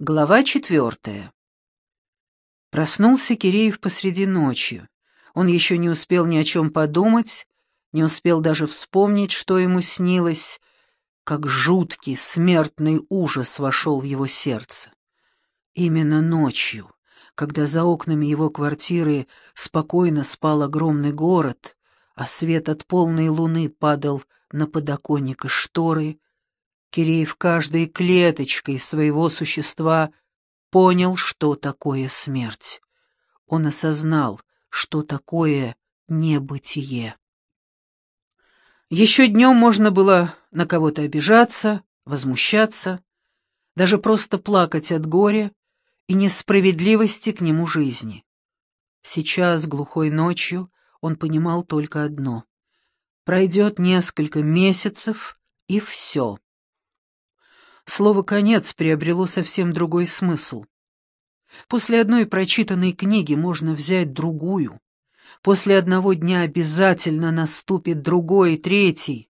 Глава четвертая. Проснулся Киреев посреди ночи. Он еще не успел ни о чем подумать, не успел даже вспомнить, что ему снилось, как жуткий смертный ужас вошел в его сердце. Именно ночью, когда за окнами его квартиры спокойно спал огромный город, а свет от полной луны падал на подоконник и шторы, Киреев каждой клеточкой своего существа понял, что такое смерть. Он осознал, что такое небытие. Еще днем можно было на кого-то обижаться, возмущаться, даже просто плакать от горя и несправедливости к нему жизни. Сейчас, глухой ночью, он понимал только одно. Пройдет несколько месяцев, и все. Слово «конец» приобрело совсем другой смысл. После одной прочитанной книги можно взять другую. После одного дня обязательно наступит другой третий.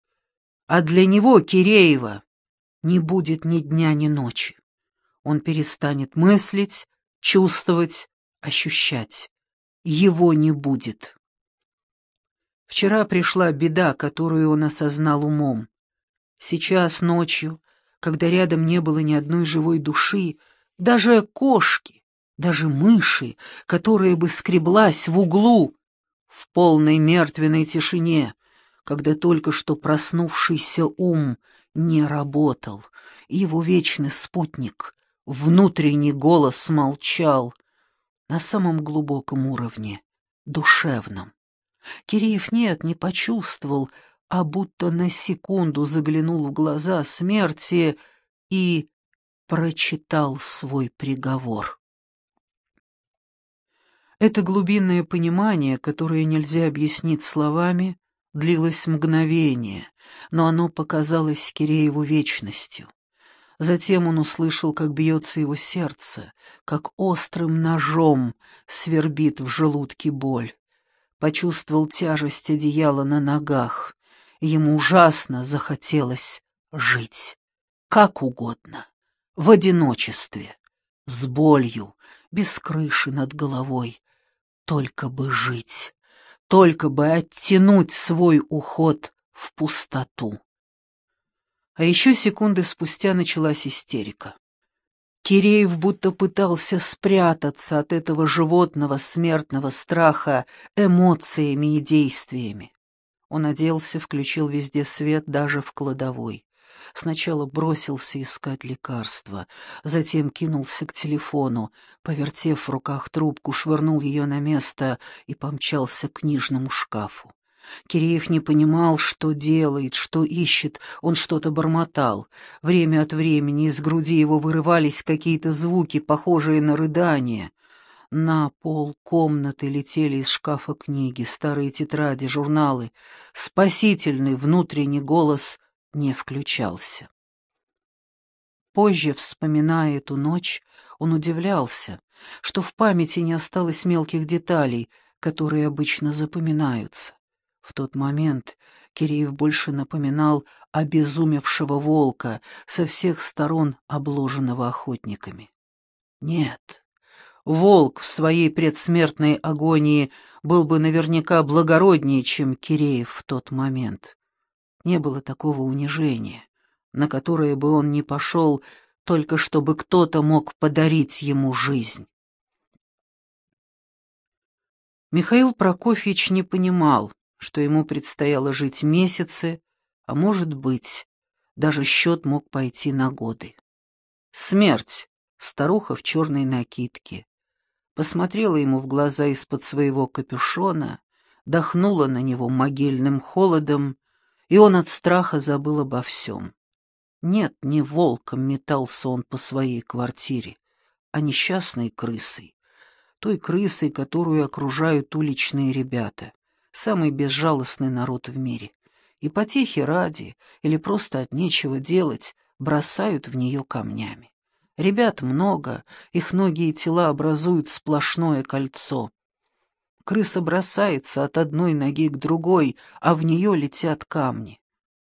А для него, Киреева, не будет ни дня, ни ночи. Он перестанет мыслить, чувствовать, ощущать. Его не будет. Вчера пришла беда, которую он осознал умом. Сейчас, ночью, когда рядом не было ни одной живой души, даже кошки, даже мыши, которая бы скреблась в углу, в полной мертвенной тишине, когда только что проснувшийся ум не работал, и его вечный спутник, внутренний голос молчал на самом глубоком уровне, душевном. Киреев нет, не почувствовал, а будто на секунду заглянул в глаза смерти и прочитал свой приговор. Это глубинное понимание, которое нельзя объяснить словами, длилось мгновение, но оно показалось Кирееву вечностью. Затем он услышал, как бьется его сердце, как острым ножом свербит в желудке боль. Почувствовал тяжесть одеяла на ногах, Ему ужасно захотелось жить. Как угодно. В одиночестве. С болью, без крыши над головой. Только бы жить. Только бы оттянуть свой уход в пустоту. А еще секунды спустя началась истерика. Киреев будто пытался спрятаться от этого животного смертного страха эмоциями и действиями. Он оделся, включил везде свет, даже в кладовой. Сначала бросился искать лекарства, затем кинулся к телефону, повертев в руках трубку, швырнул ее на место и помчался к книжному шкафу. Киреев не понимал, что делает, что ищет, он что-то бормотал. Время от времени из груди его вырывались какие-то звуки, похожие на рыдание. На пол комнаты летели из шкафа книги, старые тетради, журналы. Спасительный внутренний голос не включался. Позже, вспоминая эту ночь, он удивлялся, что в памяти не осталось мелких деталей, которые обычно запоминаются. В тот момент Киреев больше напоминал обезумевшего волка, со всех сторон обложенного охотниками. Нет, Волк в своей предсмертной агонии был бы наверняка благороднее, чем Киреев в тот момент. Не было такого унижения, на которое бы он не пошел, только чтобы кто-то мог подарить ему жизнь. Михаил Прокофьевич не понимал, что ему предстояло жить месяцы, а может быть, даже счет мог пойти на годы. Смерть, старуха в черной накидке, посмотрела ему в глаза из-под своего капюшона, дохнула на него могильным холодом, и он от страха забыл обо всем. Нет, не волком метался он по своей квартире, а несчастной крысой, той крысой, которую окружают уличные ребята, самый безжалостный народ в мире, и потехи ради или просто от нечего делать бросают в нее камнями. Ребят много, их ноги и тела образуют сплошное кольцо. Крыса бросается от одной ноги к другой, а в нее летят камни.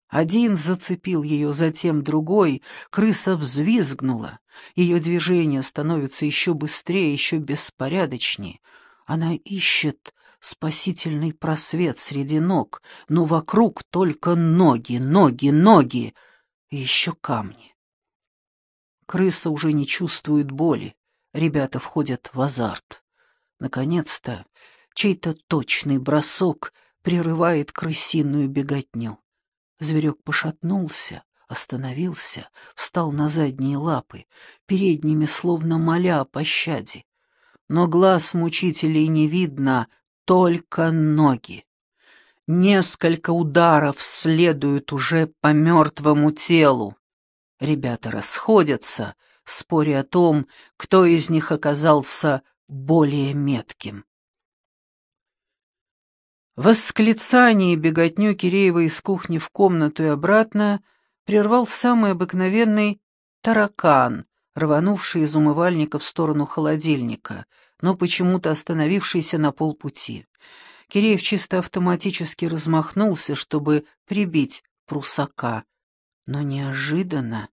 Один зацепил ее, затем другой, крыса взвизгнула. Ее движение становится еще быстрее, еще беспорядочнее. Она ищет спасительный просвет среди ног, но вокруг только ноги, ноги, ноги и еще камни. Крыса уже не чувствует боли, ребята входят в азарт. Наконец-то чей-то точный бросок прерывает крысиную беготню. Зверек пошатнулся, остановился, встал на задние лапы, передними словно моля о пощаде. Но глаз мучителей не видно, только ноги. Несколько ударов следуют уже по мертвому телу. Ребята расходятся, споря о том, кто из них оказался более метким. Восклицание беготню Киреева из кухни в комнату и обратно прервал самый обыкновенный таракан, рванувший из умывальника в сторону холодильника, но почему-то остановившийся на полпути. Киреев чисто автоматически размахнулся, чтобы прибить прусака, но неожиданно.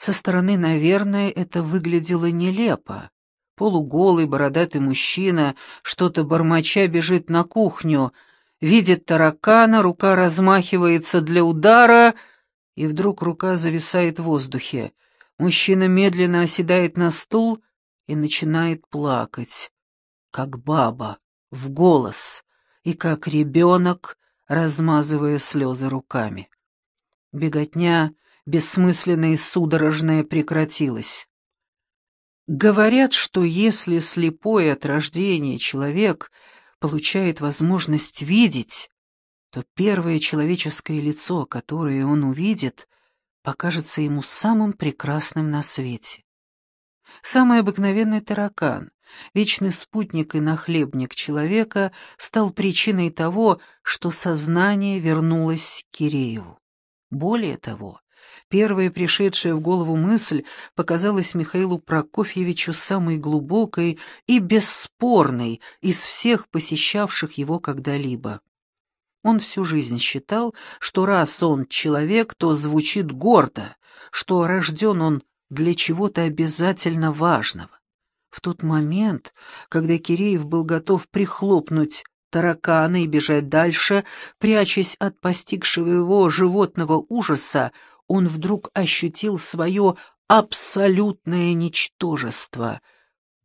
Со стороны, наверное, это выглядело нелепо. Полуголый бородатый мужчина, что-то бормоча, бежит на кухню, видит таракана, рука размахивается для удара, и вдруг рука зависает в воздухе. Мужчина медленно оседает на стул и начинает плакать, как баба, в голос, и как ребенок, размазывая слезы руками. Беготня, бессмысленная и судорожная, прекратилась. Говорят, что если слепой от рождения человек получает возможность видеть, то первое человеческое лицо, которое он увидит, покажется ему самым прекрасным на свете. Самый обыкновенный таракан, вечный спутник и нахлебник человека, стал причиной того, что сознание вернулось к Кирееву. Более того, Первая пришедшая в голову мысль показалась Михаилу Прокофьевичу самой глубокой и бесспорной из всех посещавших его когда-либо. Он всю жизнь считал, что раз он человек, то звучит гордо, что рожден он для чего-то обязательно важного. В тот момент, когда Киреев был готов прихлопнуть таракана и бежать дальше, прячась от постигшего его животного ужаса, он вдруг ощутил свое абсолютное ничтожество,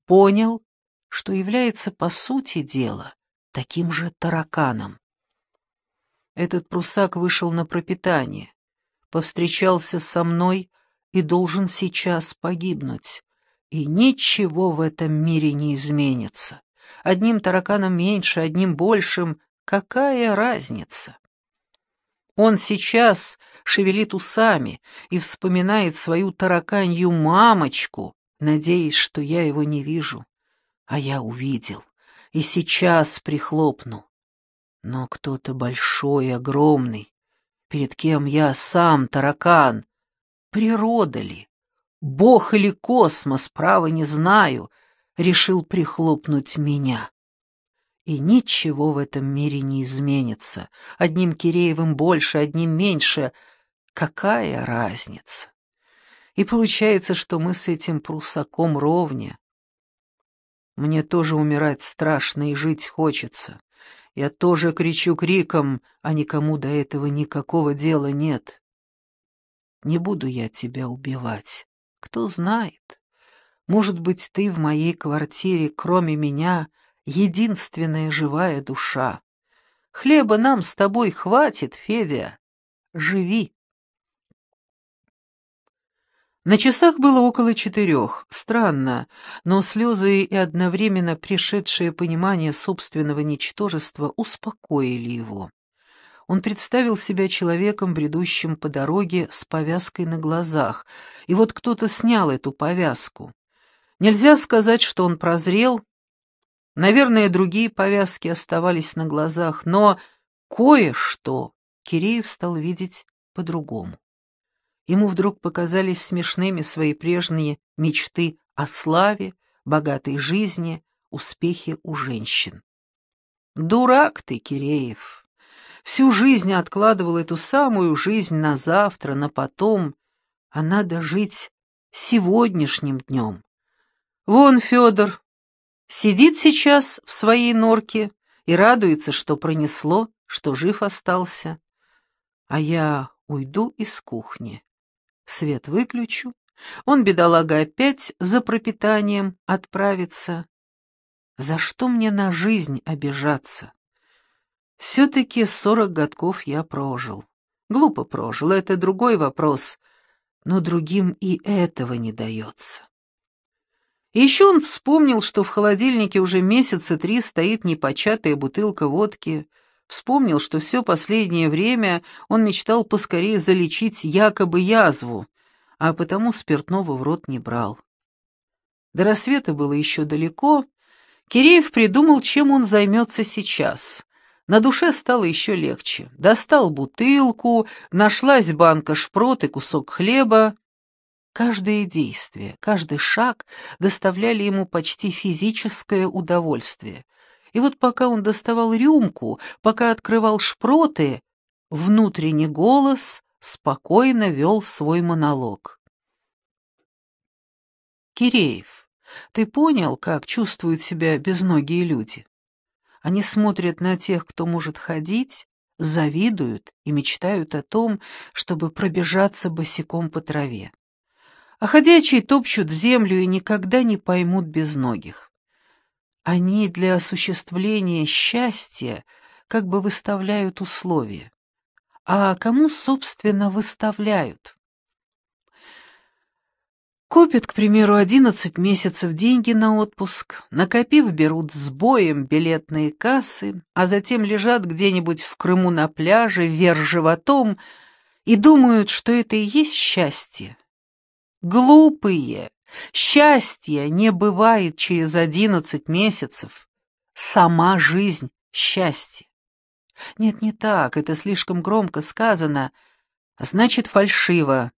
понял, что является по сути дела таким же тараканом. Этот прусак вышел на пропитание, повстречался со мной и должен сейчас погибнуть. И ничего в этом мире не изменится. Одним тараканом меньше, одним большим. Какая разница? Он сейчас шевелит усами и вспоминает свою тараканью мамочку, надеясь, что я его не вижу. А я увидел, и сейчас прихлопну. Но кто-то большой, огромный, перед кем я сам таракан. Природа ли? Бог или космос, право не знаю, решил прихлопнуть меня. И ничего в этом мире не изменится. Одним Киреевым больше, одним меньше. Какая разница? И получается, что мы с этим прусаком ровня. Мне тоже умирать страшно и жить хочется. Я тоже кричу криком, а никому до этого никакого дела нет. Не буду я тебя убивать. Кто знает. Может быть, ты в моей квартире, кроме меня, — единственная живая душа. Хлеба нам с тобой хватит, Федя. Живи. На часах было около четырех. Странно, но слезы и одновременно пришедшее понимание собственного ничтожества успокоили его. Он представил себя человеком, бредущим по дороге с повязкой на глазах, и вот кто-то снял эту повязку. Нельзя сказать, что он прозрел, Наверное, другие повязки оставались на глазах, но кое-что Киреев стал видеть по-другому. Ему вдруг показались смешными свои прежние мечты о славе, богатой жизни, успехе у женщин. «Дурак ты, Киреев! Всю жизнь откладывал эту самую жизнь на завтра, на потом, а надо жить сегодняшним днем. Вон Федор сидит сейчас в своей норке и радуется, что пронесло, что жив остался. А я уйду из кухни. Свет выключу. Он, бедолага, опять за пропитанием отправится. За что мне на жизнь обижаться? Все-таки сорок годков я прожил. Глупо прожил, это другой вопрос, но другим и этого не дается. Еще он вспомнил, что в холодильнике уже месяца три стоит непочатая бутылка водки, вспомнил, что все последнее время он мечтал поскорее залечить якобы язву, а потому спиртного в рот не брал. До рассвета было еще далеко, Киреев придумал, чем он займется сейчас. На душе стало еще легче. Достал бутылку, нашлась банка шпрот и кусок хлеба. Каждое действие, каждый шаг доставляли ему почти физическое удовольствие. И вот пока он доставал рюмку, пока открывал шпроты, внутренний голос спокойно вел свой монолог. «Киреев, ты понял, как чувствуют себя безногие люди? Они смотрят на тех, кто может ходить, завидуют и мечтают о том, чтобы пробежаться босиком по траве. А ходячие топчут землю и никогда не поймут безногих. Они для осуществления счастья как бы выставляют условия. А кому, собственно, выставляют? Копят, к примеру, одиннадцать месяцев деньги на отпуск, накопив, берут с боем билетные кассы, а затем лежат где-нибудь в Крыму на пляже, вверх животом, и думают, что это и есть счастье. Глупые! Счастье не бывает через одиннадцать месяцев. Сама жизнь — счастье. Нет, не так, это слишком громко сказано, значит, фальшиво.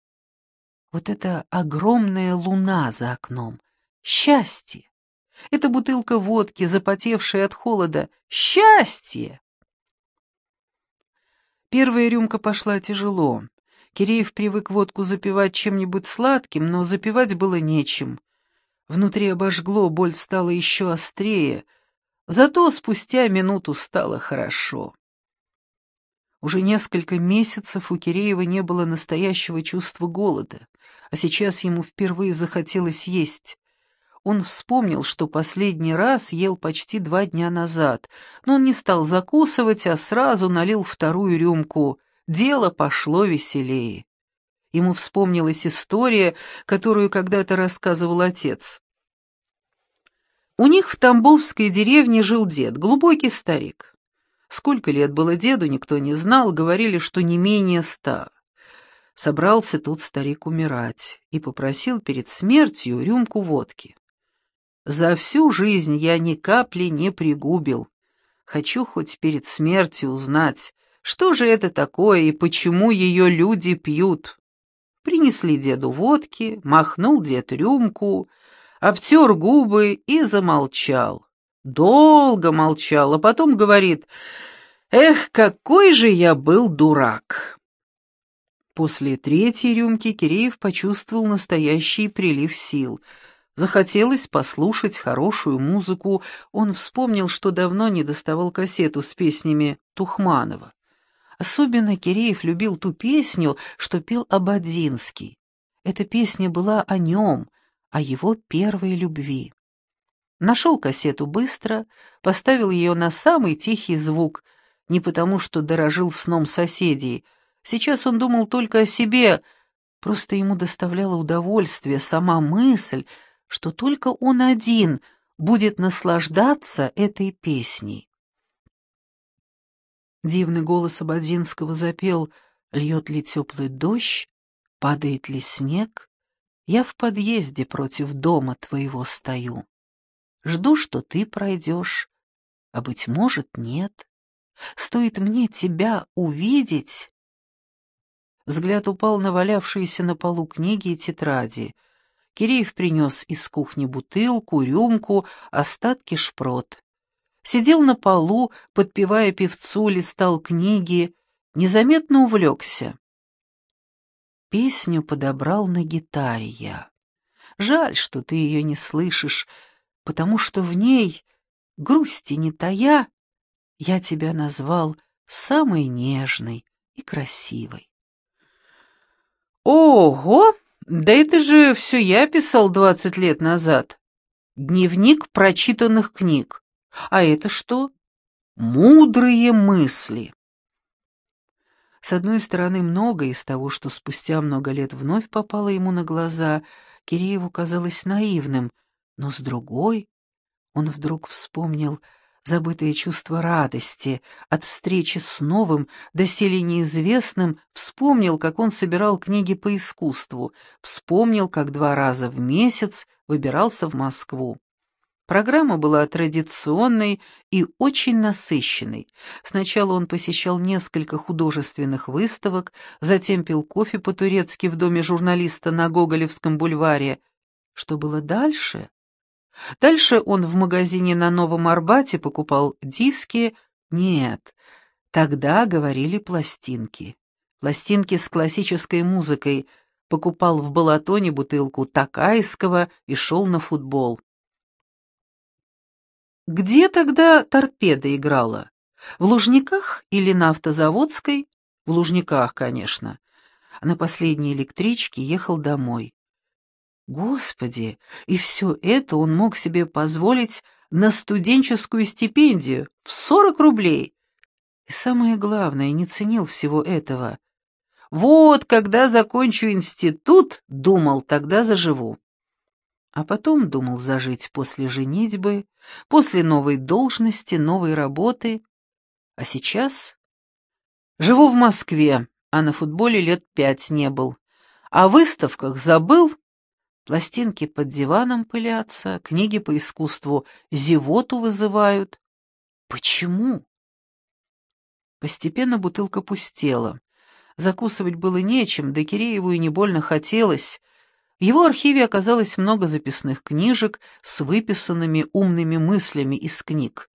Вот это огромная луна за окном. Счастье! Это бутылка водки, запотевшая от холода. Счастье! Первая рюмка пошла тяжело. Киреев привык водку запивать чем-нибудь сладким, но запивать было нечем. Внутри обожгло, боль стала еще острее, зато спустя минуту стало хорошо. Уже несколько месяцев у Киреева не было настоящего чувства голода, а сейчас ему впервые захотелось есть. Он вспомнил, что последний раз ел почти два дня назад, но он не стал закусывать, а сразу налил вторую рюмку. Дело пошло веселее. Ему вспомнилась история, которую когда-то рассказывал отец. У них в Тамбовской деревне жил дед, глубокий старик. Сколько лет было деду, никто не знал, говорили, что не менее ста. Собрался тут старик умирать и попросил перед смертью рюмку водки. «За всю жизнь я ни капли не пригубил. Хочу хоть перед смертью узнать, что же это такое и почему ее люди пьют». Принесли деду водки, махнул дед рюмку, обтер губы и замолчал. Долго молчал, а потом говорит, «Эх, какой же я был дурак!» После третьей рюмки Киреев почувствовал настоящий прилив сил. Захотелось послушать хорошую музыку. Он вспомнил, что давно не доставал кассету с песнями Тухманова. Особенно Киреев любил ту песню, что пел Абадзинский. Эта песня была о нем, о его первой любви. Нашел кассету быстро, поставил ее на самый тихий звук, не потому что дорожил сном соседей. Сейчас он думал только о себе, просто ему доставляло удовольствие сама мысль, что только он один будет наслаждаться этой песней. Дивный голос Абадзинского запел «Льет ли теплый дождь, падает ли снег, я в подъезде против дома твоего стою». Жду, что ты пройдешь, а, быть может, нет. Стоит мне тебя увидеть...» Взгляд упал на валявшиеся на полу книги и тетради. Киреев принес из кухни бутылку, рюмку, остатки шпрот. Сидел на полу, подпевая певцу, листал книги, незаметно увлекся. Песню подобрал на гитаре я. Жаль, что ты ее не слышишь, потому что в ней, грусти не тая, я тебя назвал самой нежной и красивой. Ого! Да это же все я писал двадцать лет назад. Дневник прочитанных книг. А это что? Мудрые мысли. С одной стороны, многое из того, что спустя много лет вновь попало ему на глаза, Кирееву казалось наивным, но с другой он вдруг вспомнил забытое чувство радости от встречи с новым, доселе неизвестным, вспомнил, как он собирал книги по искусству, вспомнил, как два раза в месяц выбирался в Москву. Программа была традиционной и очень насыщенной. Сначала он посещал несколько художественных выставок, затем пил кофе по-турецки в доме журналиста на Гоголевском бульваре. Что было дальше? Дальше он в магазине на Новом Арбате покупал диски. Нет, тогда говорили пластинки. Пластинки с классической музыкой. Покупал в Балатоне бутылку Такайского и шел на футбол. Где тогда торпеда играла? В Лужниках или на Автозаводской? В Лужниках, конечно. А на последней электричке ехал домой. Господи, и все это он мог себе позволить на студенческую стипендию в сорок рублей. И самое главное, не ценил всего этого. Вот, когда закончу институт, думал, тогда заживу. А потом думал зажить после женитьбы, после новой должности, новой работы. А сейчас? Живу в Москве, а на футболе лет пять не был. О выставках забыл, пластинки под диваном пылятся, книги по искусству зевоту вызывают. Почему? Постепенно бутылка пустела. Закусывать было нечем, да Кирееву и не больно хотелось, в его архиве оказалось много записных книжек с выписанными умными мыслями из книг.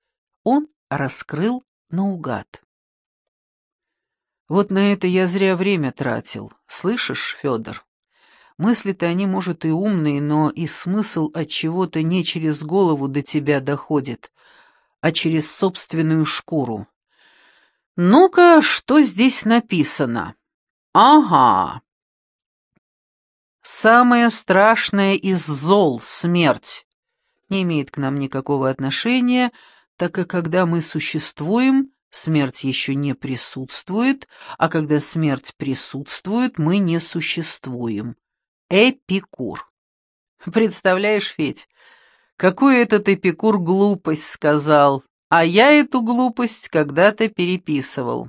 Он раскрыл наугад. Вот на это я зря время тратил. Слышишь, Федор? Мысли-то они, может, и умные, но и смысл от чего-то не через голову до тебя доходит, а через собственную шкуру. Ну-ка, что здесь написано? Ага. Самое страшное из зол — смерть. Не имеет к нам никакого отношения, так как когда мы существуем, смерть еще не присутствует, а когда смерть присутствует, мы не существуем. Эпикур. Представляешь, Федь, какую этот Эпикур глупость сказал, а я эту глупость когда-то переписывал.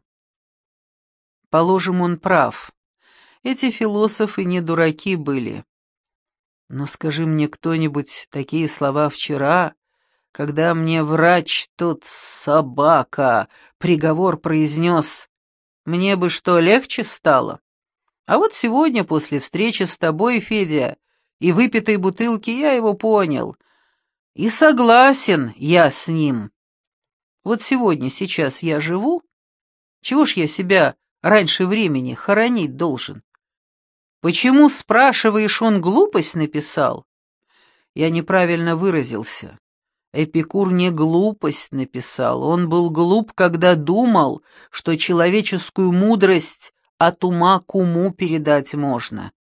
Положим, он прав. Эти философы не дураки были. Но скажи мне кто-нибудь такие слова вчера, когда мне врач тот собака приговор произнес, мне бы что, легче стало? А вот сегодня, после встречи с тобой, Федя, и выпитой бутылки, я его понял. И согласен я с ним. Вот сегодня, сейчас я живу. Чего ж я себя раньше времени хоронить должен? Почему, спрашиваешь, он глупость написал? Я неправильно выразился. Эпикур не глупость написал, он был глуп, когда думал, что человеческую мудрость от ума к уму передать можно.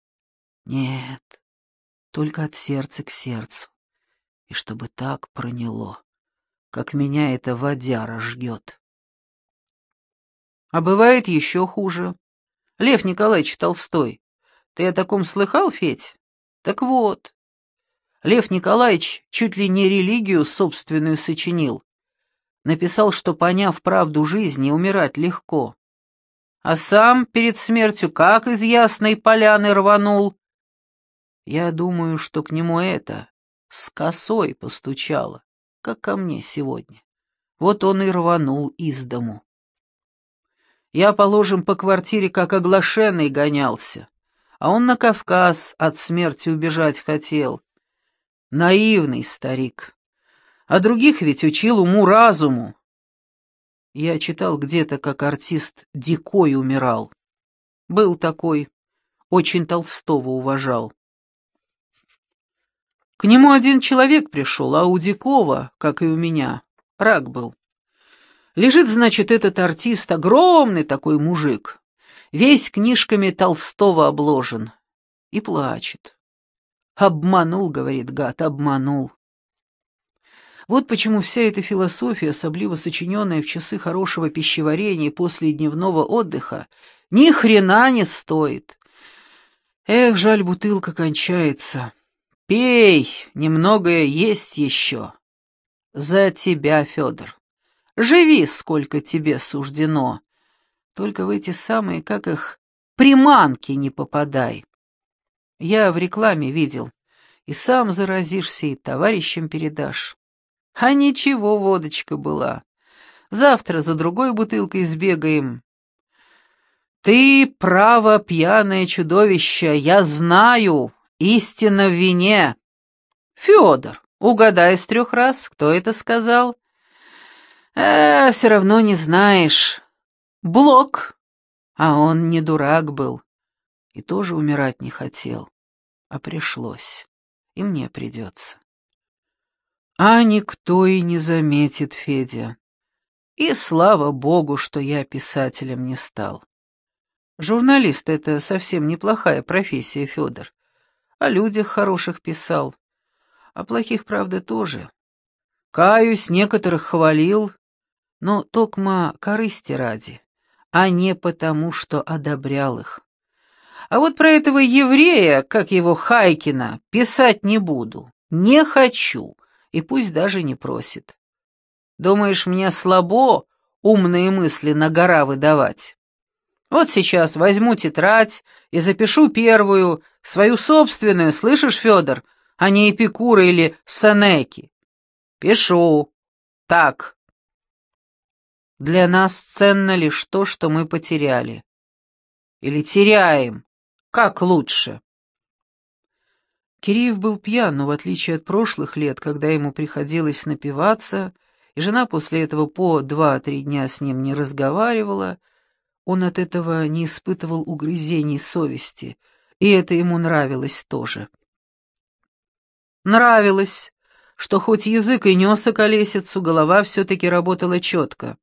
Нет, только от сердца к сердцу. И чтобы так проняло, как меня эта водяра жгет. А бывает еще хуже. Лев Николаевич Толстой ты о таком слыхал, Федь? Так вот, Лев Николаевич чуть ли не религию собственную сочинил. Написал, что, поняв правду жизни, умирать легко. А сам перед смертью как из ясной поляны рванул. Я думаю, что к нему это с косой постучало, как ко мне сегодня. Вот он и рванул из дому. Я, положим, по квартире как оглашенный гонялся а он на Кавказ от смерти убежать хотел. Наивный старик. А других ведь учил уму-разуму. Я читал где-то, как артист Дикой умирал. Был такой, очень Толстого уважал. К нему один человек пришел, а у Дикова, как и у меня, рак был. Лежит, значит, этот артист, огромный такой мужик, весь книжками Толстого обложен, и плачет. «Обманул», — говорит гад, — «обманул». Вот почему вся эта философия, особливо сочиненная в часы хорошего пищеварения после дневного отдыха, ни хрена не стоит. Эх, жаль, бутылка кончается. Пей, немногое есть еще. За тебя, Федор. Живи, сколько тебе суждено. Только в эти самые, как их, приманки не попадай. Я в рекламе видел. И сам заразишься, и товарищам передашь. А ничего, водочка была. Завтра за другой бутылкой сбегаем. Ты, право, пьяное чудовище, я знаю, истина в вине. Федор, угадай с трех раз, кто это сказал? А, все равно не знаешь. Блок. А он не дурак был. И тоже умирать не хотел. А пришлось. И мне придется. А никто и не заметит, Федя. И слава богу, что я писателем не стал. Журналист — это совсем неплохая профессия, Федор о людях хороших писал, а плохих, правда, тоже. Каюсь, некоторых хвалил, но токма корысти ради, а не потому, что одобрял их. А вот про этого еврея, как его Хайкина, писать не буду, не хочу, и пусть даже не просит. Думаешь, мне слабо умные мысли на гора выдавать? Вот сейчас возьму тетрадь и запишу первую, свою собственную, слышишь, Федор, а не Эпикура или Сенеки. Пишу. Так. Для нас ценно лишь то, что мы потеряли. Или теряем. Как лучше? Киреев был пьян, но в отличие от прошлых лет, когда ему приходилось напиваться, и жена после этого по два-три дня с ним не разговаривала, он от этого не испытывал угрызений совести, и это ему нравилось тоже. Нравилось, что хоть язык и нес околесицу, голова все-таки работала четко.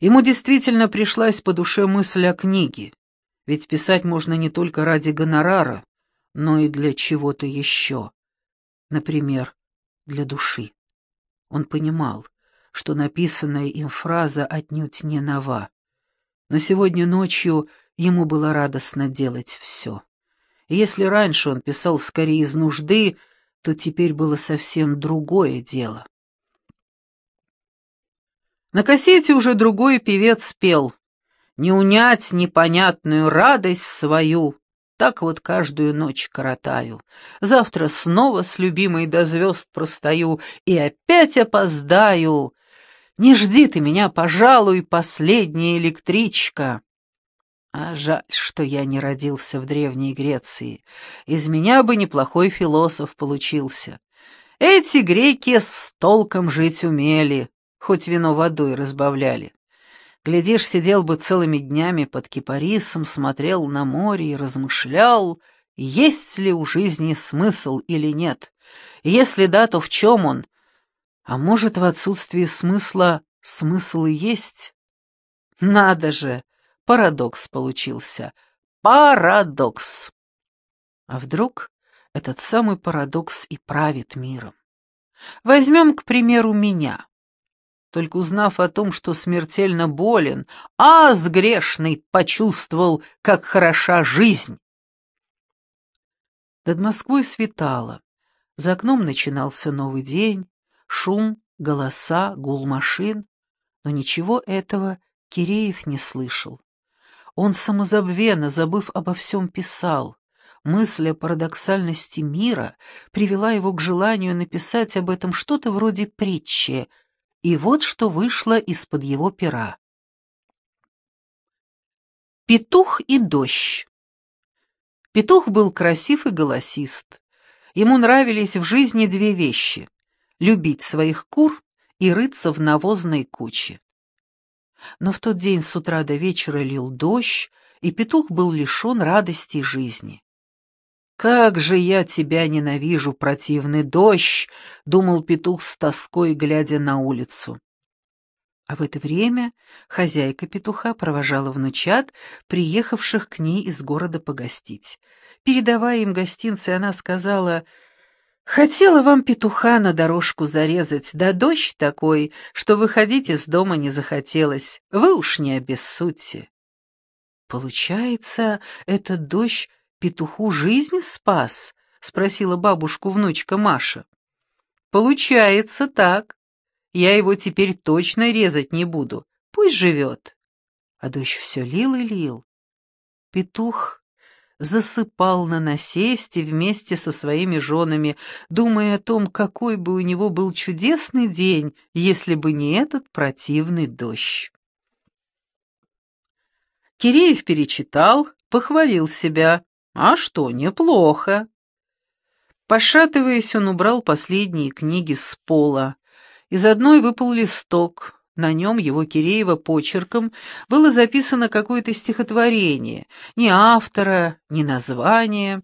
Ему действительно пришлась по душе мысль о книге, ведь писать можно не только ради гонорара, но и для чего-то еще, например, для души. Он понимал, что написанная им фраза отнюдь не нова но сегодня ночью ему было радостно делать все. И если раньше он писал скорее из нужды, то теперь было совсем другое дело. На кассете уже другой певец пел «Не унять непонятную радость свою, так вот каждую ночь коротаю. Завтра снова с любимой до звезд простою и опять опоздаю. Не жди ты меня, пожалуй, последняя электричка. А жаль, что я не родился в Древней Греции. Из меня бы неплохой философ получился. Эти греки с толком жить умели, хоть вино водой разбавляли. Глядишь, сидел бы целыми днями под кипарисом, смотрел на море и размышлял, есть ли у жизни смысл или нет. Если да, то в чем он, а может, в отсутствии смысла смысл и есть? Надо же, парадокс получился. Парадокс. А вдруг этот самый парадокс и правит миром? Возьмем, к примеру, меня. Только узнав о том, что смертельно болен, аз грешный почувствовал, как хороша жизнь. Над Москвой светало. За окном начинался новый день, шум, голоса, гул машин, но ничего этого Киреев не слышал. Он самозабвенно, забыв обо всем, писал. Мысль о парадоксальности мира привела его к желанию написать об этом что-то вроде притчи, и вот что вышло из-под его пера. Петух и дождь. Петух был красив и голосист. Ему нравились в жизни две вещи любить своих кур и рыться в навозной куче. Но в тот день с утра до вечера лил дождь, и петух был лишен радости жизни. «Как же я тебя ненавижу, противный дождь!» — думал петух с тоской, глядя на улицу. А в это время хозяйка петуха провожала внучат, приехавших к ней из города погостить. Передавая им гостинцы, она сказала, «Хотела вам петуха на дорожку зарезать, да дождь такой, что выходить из дома не захотелось. Вы уж не обессудьте». «Получается, этот дождь петуху жизнь спас?» — спросила бабушку внучка Маша. «Получается так. Я его теперь точно резать не буду. Пусть живет». А дождь все лил и лил. Петух засыпал на насесте вместе со своими женами, думая о том, какой бы у него был чудесный день, если бы не этот противный дождь. Киреев перечитал, похвалил себя. А что, неплохо. Пошатываясь, он убрал последние книги с пола. Из одной выпал листок, на нем его Киреева почерком было записано какое-то стихотворение, ни автора, ни названия.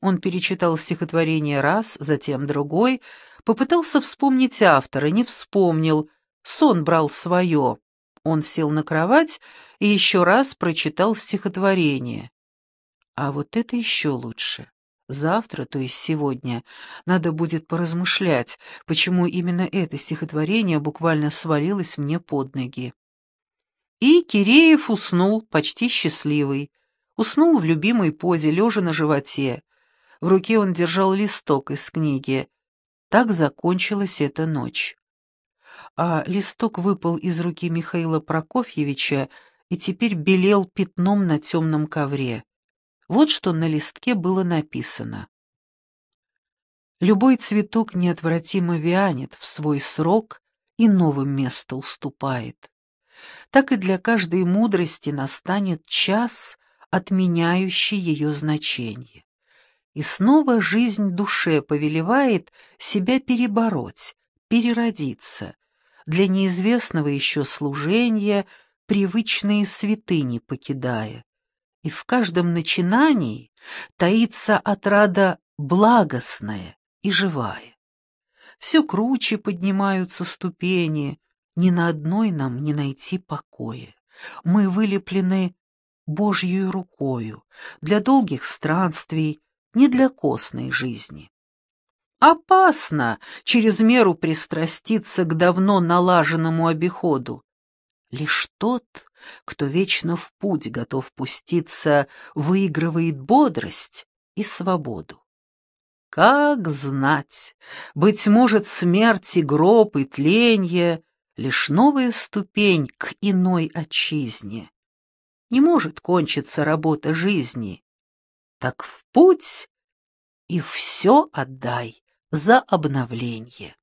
Он перечитал стихотворение раз, затем другой, попытался вспомнить автора, не вспомнил, сон брал свое. Он сел на кровать и еще раз прочитал стихотворение. А вот это еще лучше. Завтра, то есть сегодня, надо будет поразмышлять, почему именно это стихотворение буквально свалилось мне под ноги. И Киреев уснул, почти счастливый. Уснул в любимой позе, лежа на животе. В руке он держал листок из книги. Так закончилась эта ночь. А листок выпал из руки Михаила Прокофьевича и теперь белел пятном на темном ковре. Вот что на листке было написано. Любой цветок неотвратимо вянет в свой срок и новым место уступает. Так и для каждой мудрости настанет час, отменяющий ее значение. И снова жизнь душе повелевает себя перебороть, переродиться, для неизвестного еще служения, привычные святыни покидая и в каждом начинании таится отрада благостная и живая. Все круче поднимаются ступени, ни на одной нам не найти покоя. Мы вылеплены Божьей рукою для долгих странствий, не для костной жизни. Опасно через меру пристраститься к давно налаженному обиходу, Лишь тот, кто вечно в путь готов пуститься, выигрывает бодрость и свободу. Как знать, быть может, смерть и гроб и тленье — лишь новая ступень к иной отчизне. Не может кончиться работа жизни. Так в путь и все отдай за обновление.